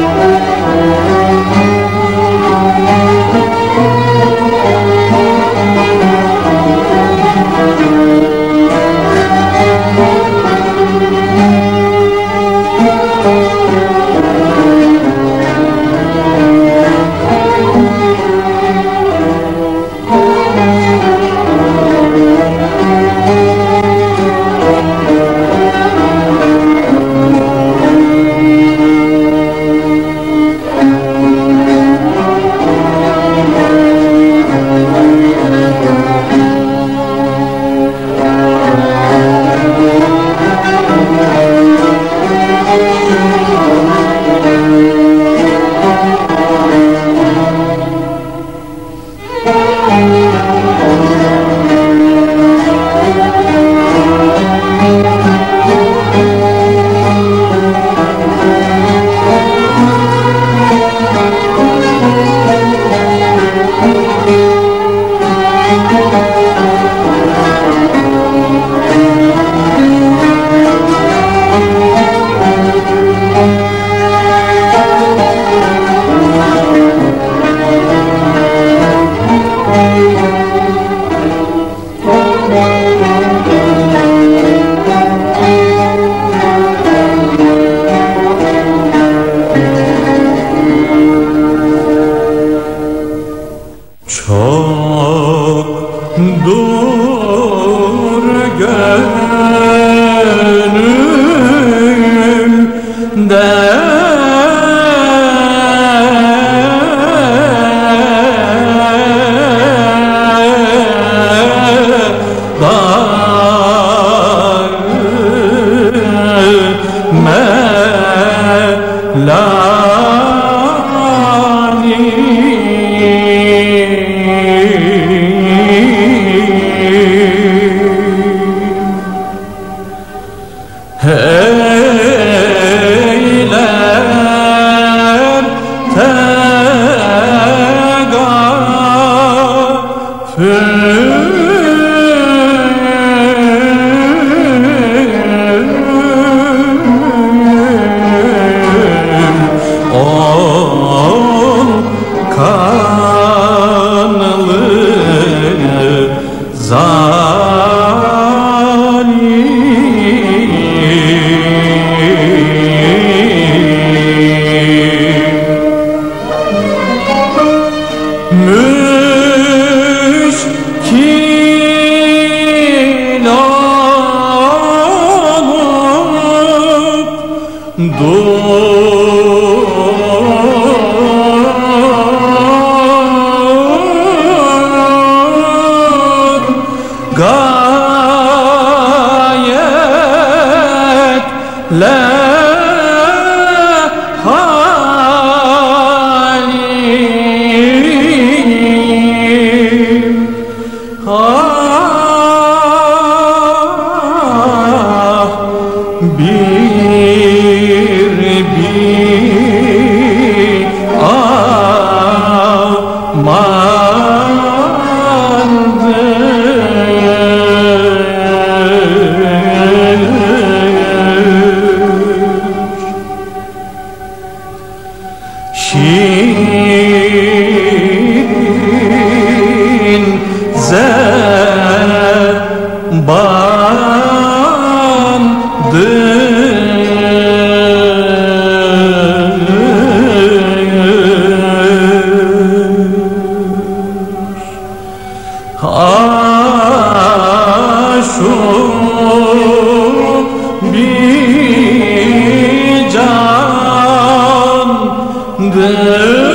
Música Love. Dur gayetler ah, bir Şin candır